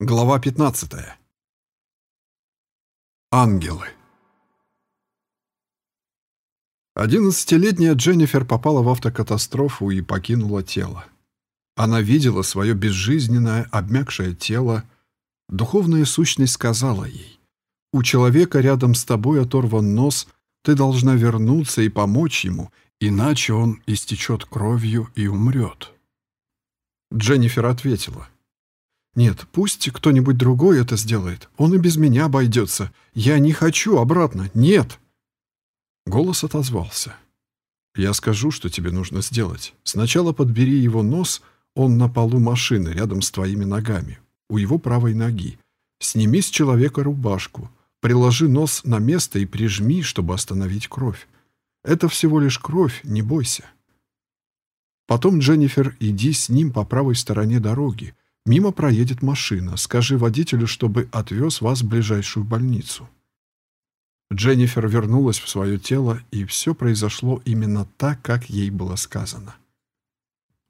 Глава 15. Ангелы. Одиннадцатилетняя Дженнифер попала в автокатастрофу и покинула тело. Она видела свое безжизненное, обмякшее тело. Духовная сущность сказала ей, «У человека рядом с тобой оторван нос, ты должна вернуться и помочь ему, иначе он истечет кровью и умрет». Дженнифер ответила, «Нет, пусть кто-нибудь другой это сделает. Он и без меня обойдется. Я не хочу обратно. Нет!» Голос отозвался. «Я скажу, что тебе нужно сделать. Сначала подбери его нос, он на полу машины, рядом с твоими ногами, у его правой ноги. Сними с человека рубашку, приложи нос на место и прижми, чтобы остановить кровь. Это всего лишь кровь, не бойся». Потом, Дженнифер, иди с ним по правой стороне дороги, Мимо проедет машина. Скажи водителю, чтобы отвез вас в ближайшую больницу». Дженнифер вернулась в свое тело, и все произошло именно так, как ей было сказано.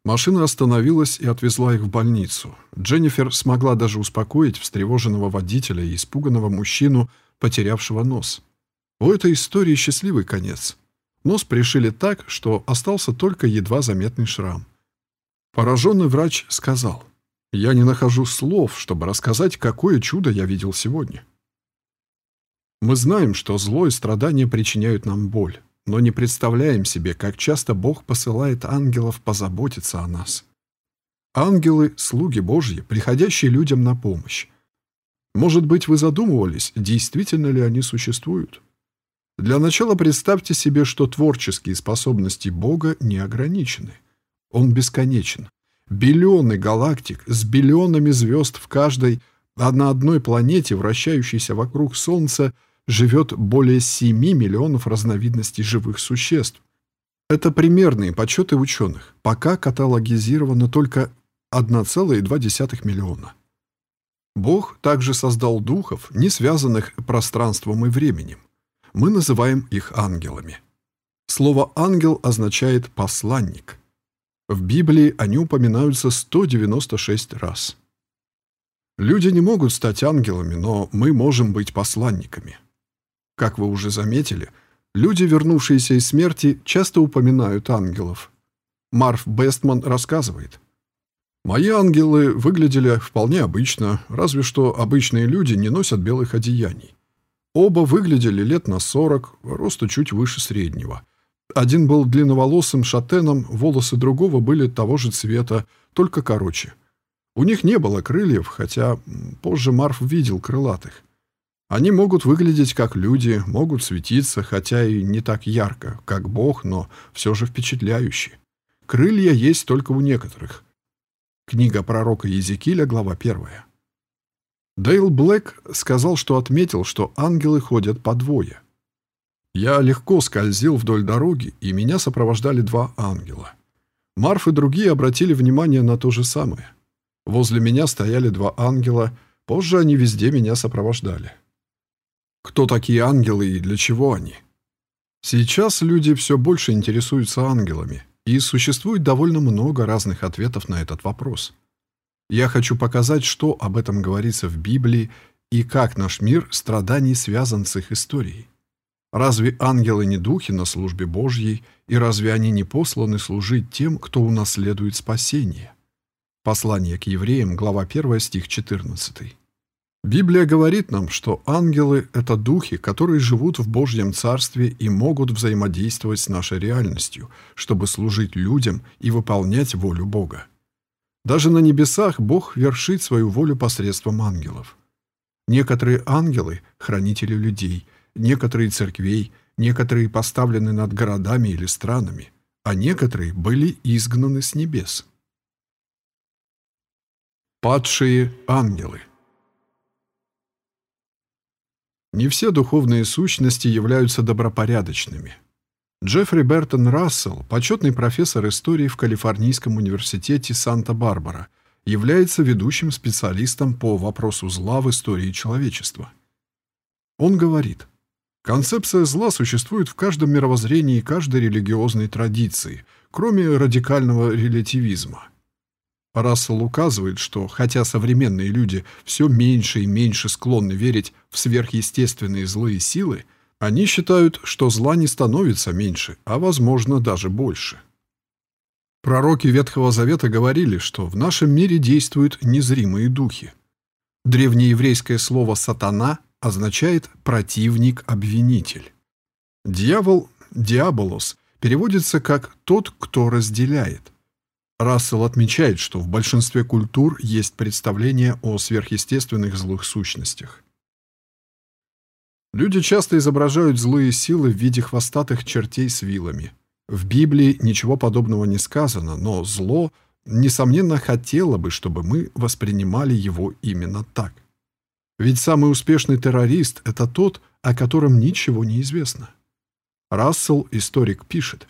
Машина остановилась и отвезла их в больницу. Дженнифер смогла даже успокоить встревоженного водителя и испуганного мужчину, потерявшего нос. У этой истории счастливый конец. Нос пришили так, что остался только едва заметный шрам. Пораженный врач сказал, я не нахожу слов, чтобы рассказать, какое чудо я видел сегодня. Мы знаем, что зло и страдания причиняют нам боль, но не представляем себе, как часто Бог посылает ангелов позаботиться о нас. Ангелы — слуги Божьи, приходящие людям на помощь. Может быть, вы задумывались, действительно ли они существуют? Для начала представьте себе, что творческие способности Бога не ограничены. Он бесконечен. Биллионы галактик с биллионами звезд в каждой, а на одной планете, вращающейся вокруг Солнца, живет более 7 миллионов разновидностей живых существ. Это примерные подсчеты ученых. Пока каталогизировано только 1,2 миллиона. Бог также создал духов, не связанных пространством и временем. Мы называем их ангелами. Слово «ангел» означает «посланник». В Библии они упоминаются 196 раз. Люди не могут стать ангелами, но мы можем быть посланниками. Как вы уже заметили, люди, вернувшиеся из смерти, часто упоминают ангелов. Марф Бестман рассказывает. «Мои ангелы выглядели вполне обычно, разве что обычные люди не носят белых одеяний. Оба выглядели лет на 40, роста чуть выше среднего – один был длинноволосым шатеном, волосы другого были того же цвета, только короче. У них не было крыльев, хотя позже Марф видел крылатых. Они могут выглядеть как люди, могут светиться, хотя и не так ярко, как Бог, но все же впечатляющие. Крылья есть только у некоторых. Книга пророка Езекииля, глава 1. Дейл Блэк сказал, что отметил, что ангелы ходят по двое – я легко скользил вдоль дороги, и меня сопровождали два ангела. Марф и другие обратили внимание на то же самое. Возле меня стояли два ангела, позже они везде меня сопровождали. Кто такие ангелы и для чего они? Сейчас люди все больше интересуются ангелами, и существует довольно много разных ответов на этот вопрос. Я хочу показать, что об этом говорится в Библии и как наш мир страданий связан с их историей. Разве ангелы не духи на службе Божьей, и разве они не посланы служить тем, кто унаследует спасение? Послание к евреям, глава 1, стих 14. Библия говорит нам, что ангелы — это духи, которые живут в Божьем Царстве и могут взаимодействовать с нашей реальностью, чтобы служить людям и выполнять волю Бога. Даже на небесах Бог вершит свою волю посредством ангелов. Некоторые ангелы — хранители людей — некоторые церквей, некоторые поставлены над городами или странами, а некоторые были изгнаны с небес. Падшие ангелы Не все духовные сущности являются добропорядочными. Джеффри Бертон Рассел, почетный профессор истории в Калифорнийском университете Санта-Барбара, является ведущим специалистом по вопросу зла в истории человечества. Он говорит, Концепция зла существует в каждом мировоззрении и каждой религиозной традиции, кроме радикального релятивизма. Рассел указывает, что хотя современные люди все меньше и меньше склонны верить в сверхъестественные злые силы, они считают, что зла не становится меньше, а, возможно, даже больше. Пророки Ветхого Завета говорили, что в нашем мире действуют незримые духи. Древнееврейское слово «сатана» означает «противник-обвинитель». Дьявол, диаболос, переводится как «тот, кто разделяет». Рассел отмечает, что в большинстве культур есть представление о сверхъестественных злых сущностях. Люди часто изображают злые силы в виде хвостатых чертей с вилами. В Библии ничего подобного не сказано, но зло, несомненно, хотело бы, чтобы мы воспринимали его именно так. Ведь самый успешный террорист – это тот, о котором ничего не известно. Рассел, историк, пишет,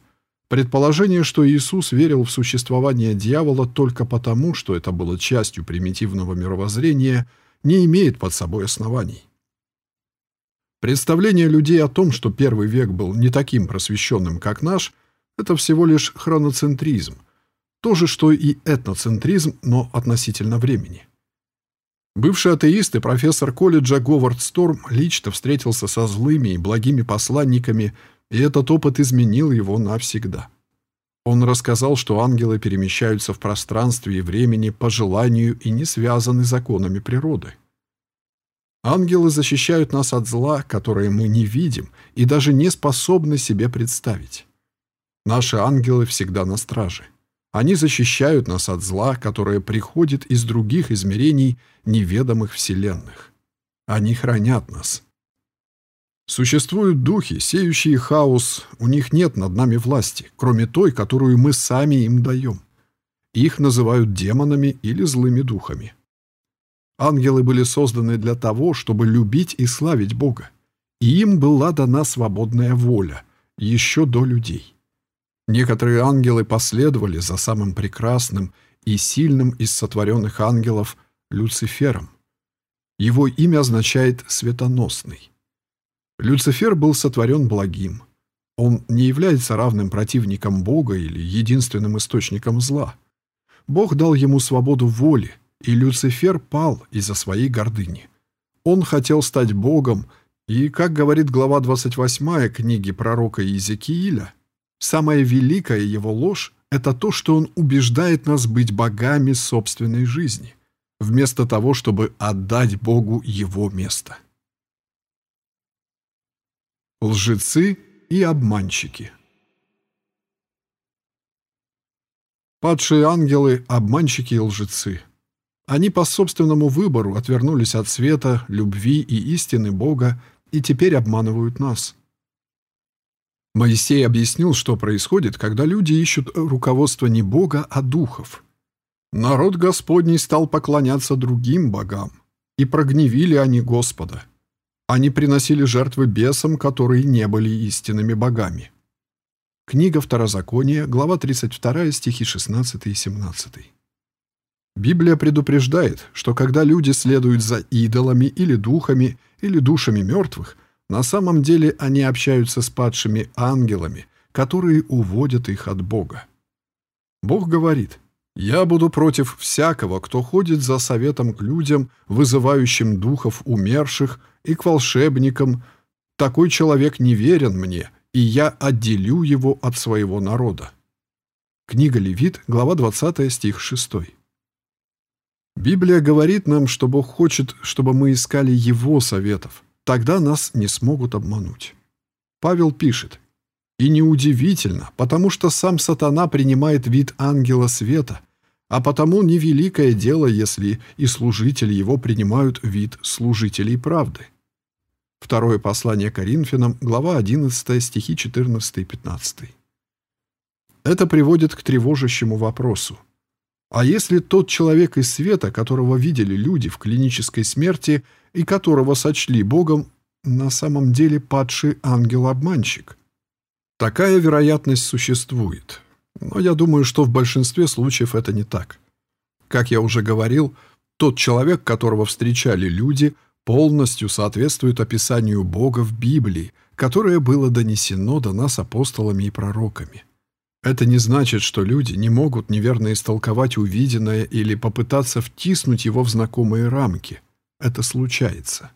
предположение, что Иисус верил в существование дьявола только потому, что это было частью примитивного мировоззрения, не имеет под собой оснований. Представление людей о том, что первый век был не таким просвещенным, как наш, это всего лишь хроноцентризм. То же, что и этноцентризм, но относительно времени. Бывший атеист и профессор колледжа Говард Сторм лично встретился со злыми и благими посланниками, и этот опыт изменил его навсегда. Он рассказал, что ангелы перемещаются в пространстве и времени по желанию и не связаны законами природы. Ангелы защищают нас от зла, которое мы не видим и даже не способны себе представить. Наши ангелы всегда на страже. Они защищают нас от зла, которое приходит из других измерений неведомых вселенных. Они хранят нас. Существуют духи, сеющие хаос, у них нет над нами власти, кроме той, которую мы сами им даем. Их называют демонами или злыми духами. Ангелы были созданы для того, чтобы любить и славить Бога. И им была дана свободная воля, еще до людей. Некоторые ангелы последовали за самым прекрасным и сильным из сотворенных ангелов Люцифером. Его имя означает «светоносный». Люцифер был сотворен благим. Он не является равным противником Бога или единственным источником зла. Бог дал ему свободу воли, и Люцифер пал из-за своей гордыни. Он хотел стать Богом, и, как говорит глава 28 книги пророка Иезекииля, самая великая его ложь — это то, что он убеждает нас быть богами собственной жизни, вместо того, чтобы отдать Богу его место. Лжецы и обманщики Падшие ангелы — обманщики и лжецы — они по собственному выбору отвернулись от света, любви и истины Бога и теперь обманывают нас. Моисей объяснил, что происходит, когда люди ищут руководство не Бога, а духов. Народ Господний стал поклоняться другим богам, и прогневили они Господа. Они приносили жертвы бесам, которые не были истинными богами. Книга Второзакония, глава 32, стихи 16 и 17. Библия предупреждает, что когда люди следуют за идолами или духами, или душами мертвых, на самом деле они общаются с падшими ангелами, которые уводят их от Бога. Бог говорит, «Я буду против всякого, кто ходит за советом к людям, вызывающим духов умерших, и к волшебникам. Такой человек не верен мне, и я отделю его от своего народа». Книга Левит, глава 20, стих 6. Библия говорит нам, что Бог хочет, чтобы мы искали Его советов. Тогда нас не смогут обмануть. Павел пишет, «И неудивительно, потому что сам сатана принимает вид ангела света, а потому невеликое дело, если и служители его принимают вид служителей правды». Второе послание Коринфянам, глава 11, стихи 14 и 15. Это приводит к тревожащему вопросу. А если тот человек из света, которого видели люди в клинической смерти и которого сочли Богом, на самом деле падший ангел-обманщик? Такая вероятность существует. Но я думаю, что в большинстве случаев это не так. Как я уже говорил, тот человек, которого встречали люди, полностью соответствует описанию Бога в Библии, которое было донесено до нас апостолами и пророками. Это не значит, что люди не могут неверно истолковать увиденное или попытаться втиснуть его в знакомые рамки. Это случается.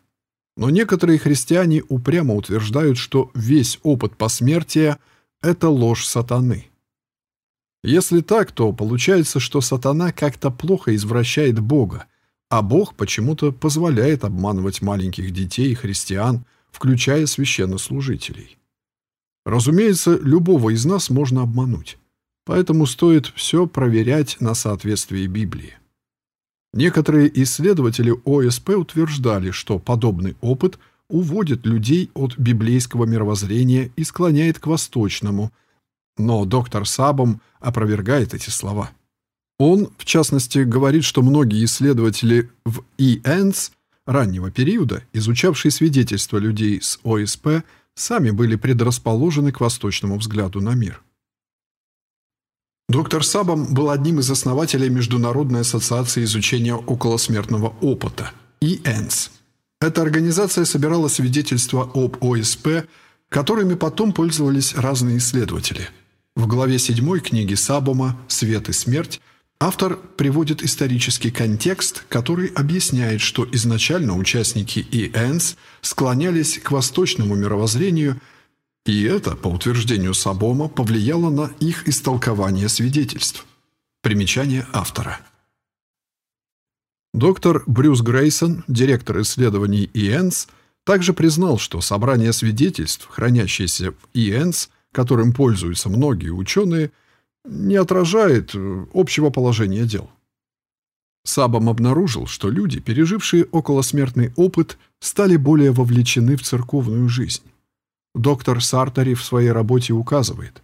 Но некоторые христиане упрямо утверждают, что весь опыт посмертия – это ложь сатаны. Если так, то получается, что сатана как-то плохо извращает Бога, а Бог почему-то позволяет обманывать маленьких детей и христиан, включая священнослужителей. Разумеется, любого из нас можно обмануть, поэтому стоит все проверять на соответствие Библии. Некоторые исследователи ОСП утверждали, что подобный опыт уводит людей от библейского мировоззрения и склоняет к восточному, но доктор Сабом опровергает эти слова. Он, в частности, говорит, что многие исследователи в ИЭНС раннего периода, изучавшие свидетельства людей с ОСП, сами были предрасположены к восточному взгляду на мир. Доктор Сабом был одним из основателей Международной ассоциации изучения околосмертного опыта – ИЭНС. Эта организация собирала свидетельства об ОСП, которыми потом пользовались разные исследователи – в главе 7 книги Сабома «Свет и смерть» автор приводит исторический контекст, который объясняет, что изначально участники ИЭНС склонялись к восточному мировоззрению, и это, по утверждению Сабома, повлияло на их истолкование свидетельств. Примечание автора. Доктор Брюс Грейсон, директор исследований ИЭНС, также признал, что собрание свидетельств, хранящееся в ИЭНС – которым пользуются многие ученые, не отражает э, общего положения дел. Сабом обнаружил, что люди, пережившие околосмертный опыт, стали более вовлечены в церковную жизнь. Доктор Сартари в своей работе указывает,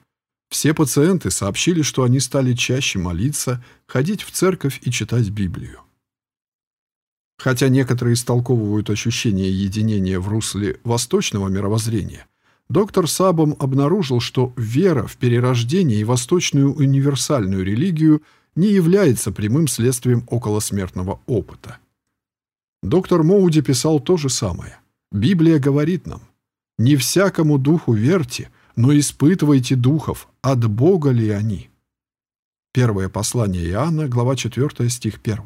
все пациенты сообщили, что они стали чаще молиться, ходить в церковь и читать Библию. Хотя некоторые истолковывают ощущение единения в русле восточного мировоззрения – доктор Сабом обнаружил, что вера в перерождение и восточную универсальную религию не является прямым следствием околосмертного опыта. Доктор Моуди писал то же самое. Библия говорит нам, «Не всякому духу верьте, но испытывайте духов, от Бога ли они». Первое послание Иоанна, глава 4, стих 1.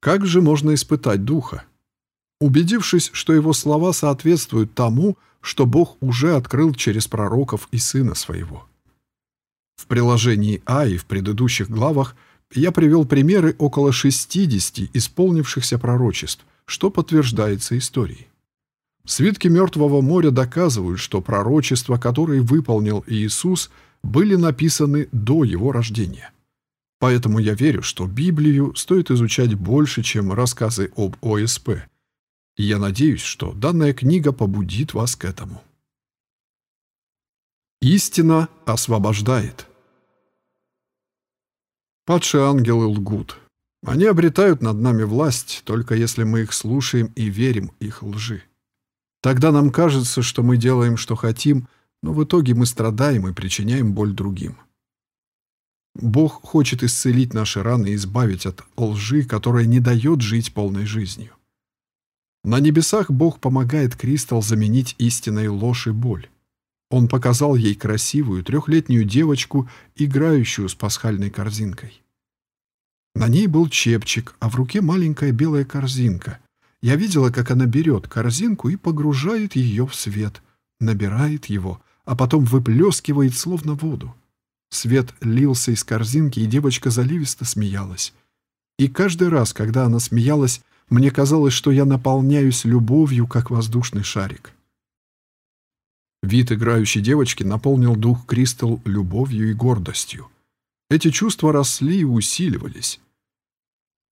Как же можно испытать духа? Убедившись, что его слова соответствуют тому, что Бог уже открыл через пророков и Сына Своего. В приложении А и в предыдущих главах я привел примеры около 60 исполнившихся пророчеств, что подтверждается историей. Свитки Мертвого моря доказывают, что пророчества, которые выполнил Иисус, были написаны до Его рождения. Поэтому я верю, что Библию стоит изучать больше, чем рассказы об ОСП – я надеюсь, что данная книга побудит вас к этому. Истина освобождает. Падшие ангелы лгут. Они обретают над нами власть, только если мы их слушаем и верим их лжи. Тогда нам кажется, что мы делаем, что хотим, но в итоге мы страдаем и причиняем боль другим. Бог хочет исцелить наши раны и избавить от лжи, которая не дает жить полной жизнью. На небесах Бог помогает Кристал заменить истинной ложь и боль. Он показал ей красивую трехлетнюю девочку, играющую с пасхальной корзинкой. На ней был чепчик, а в руке маленькая белая корзинка. Я видела, как она берет корзинку и погружает ее в свет, набирает его, а потом выплескивает словно воду. Свет лился из корзинки, и девочка заливисто смеялась. И каждый раз, когда она смеялась, мне казалось, что я наполняюсь любовью, как воздушный шарик. Вид играющей девочки наполнил дух Кристал любовью и гордостью. Эти чувства росли и усиливались.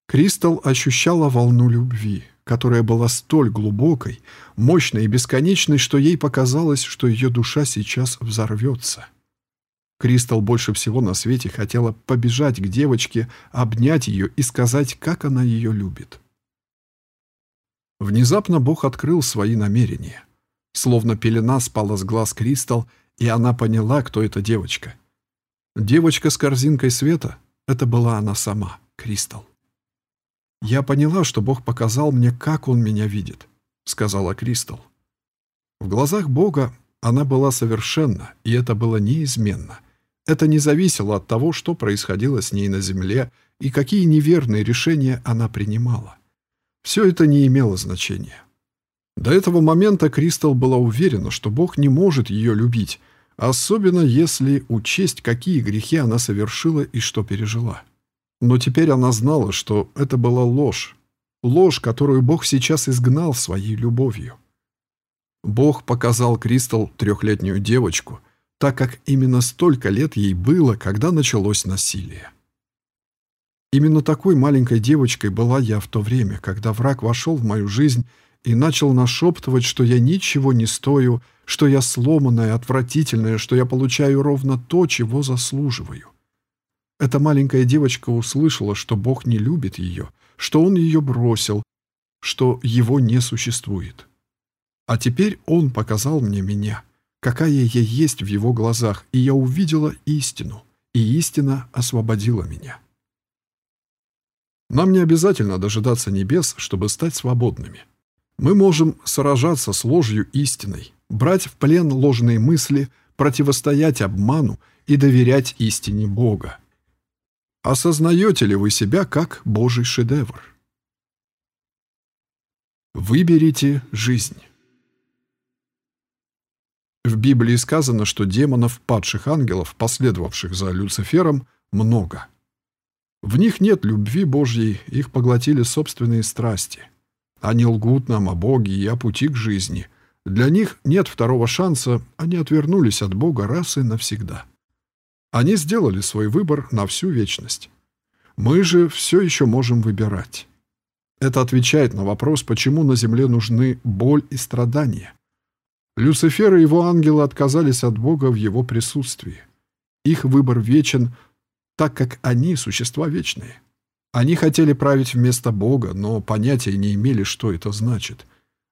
Кристал ощущала волну любви, которая была столь глубокой, мощной и бесконечной, что ей показалось, что ее душа сейчас взорвется. Кристал больше всего на свете хотела побежать к девочке, обнять ее и сказать, как она ее любит. Внезапно Бог открыл свои намерения. Словно пелена спала с глаз Кристал, и она поняла, кто эта девочка. Девочка с корзинкой света — это была она сама, Кристал. «Я поняла, что Бог показал мне, как Он меня видит», — сказала Кристал. В глазах Бога она была совершенна, и это было неизменно. Это не зависело от того, что происходило с ней на земле и какие неверные решения она принимала. Все это не имело значения. До этого момента Кристал была уверена, что Бог не может ее любить, особенно если учесть, какие грехи она совершила и что пережила. Но теперь она знала, что это была ложь, ложь, которую Бог сейчас изгнал своей любовью. Бог показал Кристал трехлетнюю девочку, так как именно столько лет ей было, когда началось насилие. Именно такой маленькой девочкой была я в то время, когда враг вошел в мою жизнь и начал нашептывать, что я ничего не стою, что я сломанная, отвратительная, что я получаю ровно то, чего заслуживаю. Эта маленькая девочка услышала, что Бог не любит ее, что Он ее бросил, что Его не существует. А теперь Он показал мне меня, какая я есть в Его глазах, и я увидела истину, и истина освободила меня. Нам не обязательно дожидаться небес, чтобы стать свободными. Мы можем сражаться с ложью истиной, брать в плен ложные мысли, противостоять обману и доверять истине Бога. Осознаете ли вы себя как Божий шедевр? Выберите жизнь. В Библии сказано, что демонов, падших ангелов, последовавших за Люцифером, много. В них нет любви Божьей, их поглотили собственные страсти. Они лгут нам о Боге и о пути к жизни. Для них нет второго шанса, они отвернулись от Бога раз и навсегда. Они сделали свой выбор на всю вечность. Мы же все еще можем выбирать. Это отвечает на вопрос, почему на земле нужны боль и страдания. Люцифер и его ангелы отказались от Бога в его присутствии. Их выбор вечен, так как они – существа вечные. Они хотели править вместо Бога, но понятия не имели, что это значит.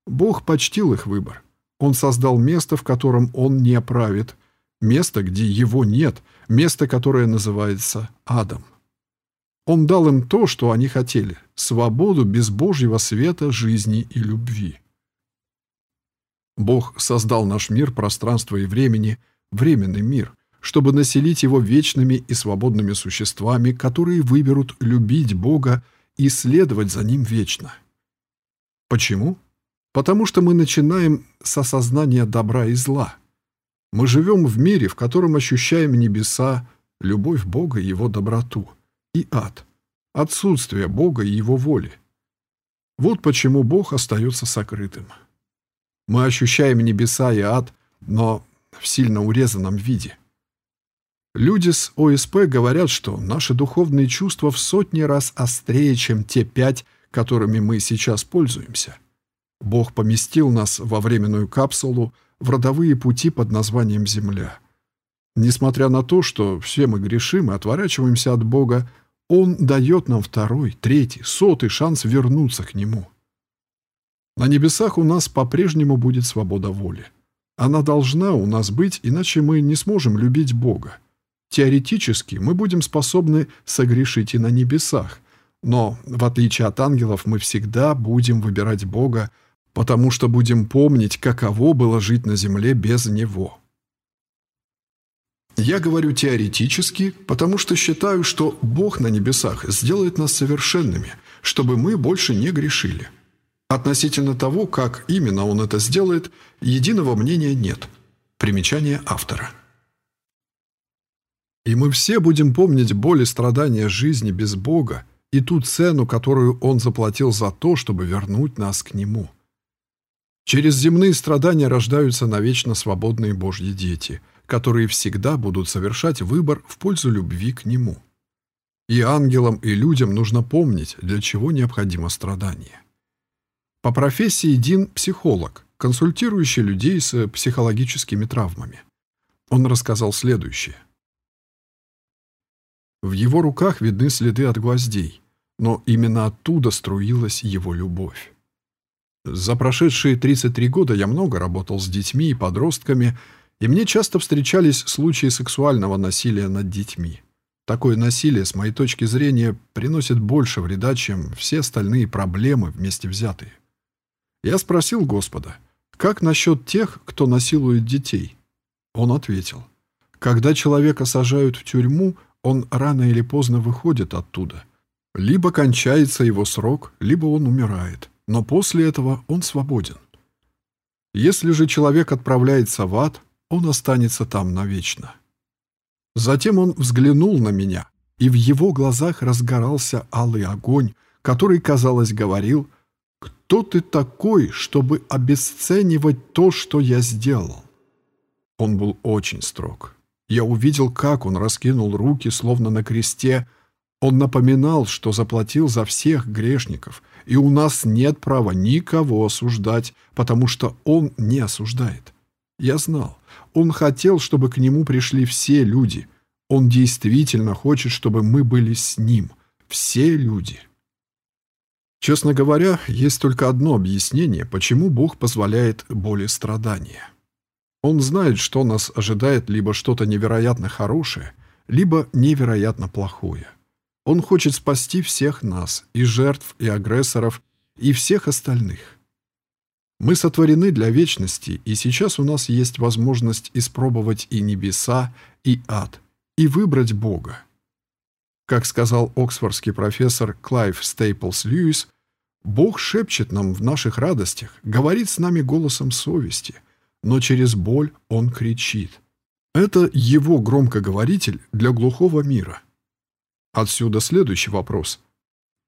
Бог почтил их выбор. Он создал место, в котором он не правит, место, где его нет, место, которое называется адом. Он дал им то, что они хотели – свободу без Божьего света, жизни и любви. Бог создал наш мир, пространство и времени, временный мир, чтобы населить его вечными и свободными существами, которые выберут любить Бога и следовать за Ним вечно. Почему? Потому что мы начинаем с осознания добра и зла – мы живем в мире, в котором ощущаем небеса, любовь Бога и Его доброту, и ад, отсутствие Бога и Его воли. Вот почему Бог остается сокрытым. Мы ощущаем небеса и ад, но в сильно урезанном виде. Люди с ОСП говорят, что наши духовные чувства в сотни раз острее, чем те пять, которыми мы сейчас пользуемся. Бог поместил нас во временную капсулу, в родовые пути под названием Земля. Несмотря на то, что все мы грешим и отворачиваемся от Бога, Он дает нам второй, третий, сотый шанс вернуться к Нему. На небесах у нас по-прежнему будет свобода воли. Она должна у нас быть, иначе мы не сможем любить Бога. Теоретически мы будем способны согрешить и на небесах, но, в отличие от ангелов, мы всегда будем выбирать Бога, потому что будем помнить, каково было жить на земле без Него. Я говорю теоретически, потому что считаю, что Бог на небесах сделает нас совершенными, чтобы мы больше не грешили. Относительно того, как именно Он это сделает, единого мнения нет. Примечание автора. И мы все будем помнить боль и страдания жизни без Бога и ту цену, которую Он заплатил за то, чтобы вернуть нас к Нему. Через земные страдания рождаются навечно свободные Божьи дети, которые всегда будут совершать выбор в пользу любви к Нему. И ангелам, и людям нужно помнить, для чего необходимо страдание. По профессии Дин – психолог, консультирующий людей с психологическими травмами. Он рассказал следующее. В его руках видны следы от гвоздей, но именно оттуда струилась его любовь. За прошедшие 33 года я много работал с детьми и подростками, и мне часто встречались случаи сексуального насилия над детьми. Такое насилие, с моей точки зрения, приносит больше вреда, чем все остальные проблемы вместе взятые. Я спросил Господа, как насчет тех, кто насилует детей? Он ответил, Когда человека сажают в тюрьму, он рано или поздно выходит оттуда. Либо кончается его срок, либо он умирает. Но после этого он свободен. Если же человек отправляется в ад, он останется там навечно. Затем он взглянул на меня, и в его глазах разгорался алый огонь, который, казалось, говорил «Кто ты такой, чтобы обесценивать то, что я сделал?» Он был очень строг. Я увидел, как он раскинул руки, словно на кресте. Он напоминал, что заплатил за всех грешников, и у нас нет права никого осуждать, потому что он не осуждает. Я знал, он хотел, чтобы к нему пришли все люди. Он действительно хочет, чтобы мы были с ним, все люди. Честно говоря, есть только одно объяснение, почему Бог позволяет боли страдания. Он знает, что нас ожидает либо что-то невероятно хорошее, либо невероятно плохое. Он хочет спасти всех нас, и жертв, и агрессоров, и всех остальных. Мы сотворены для вечности, и сейчас у нас есть возможность испробовать и небеса, и ад, и выбрать Бога. Как сказал оксфордский профессор Клайв Стейплс Льюис, Бог шепчет нам в наших радостях, говорит с нами голосом совести – но через боль он кричит. Это его громкоговоритель для глухого мира. Отсюда следующий вопрос.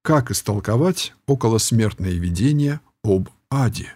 Как истолковать околосмертное видение об аде?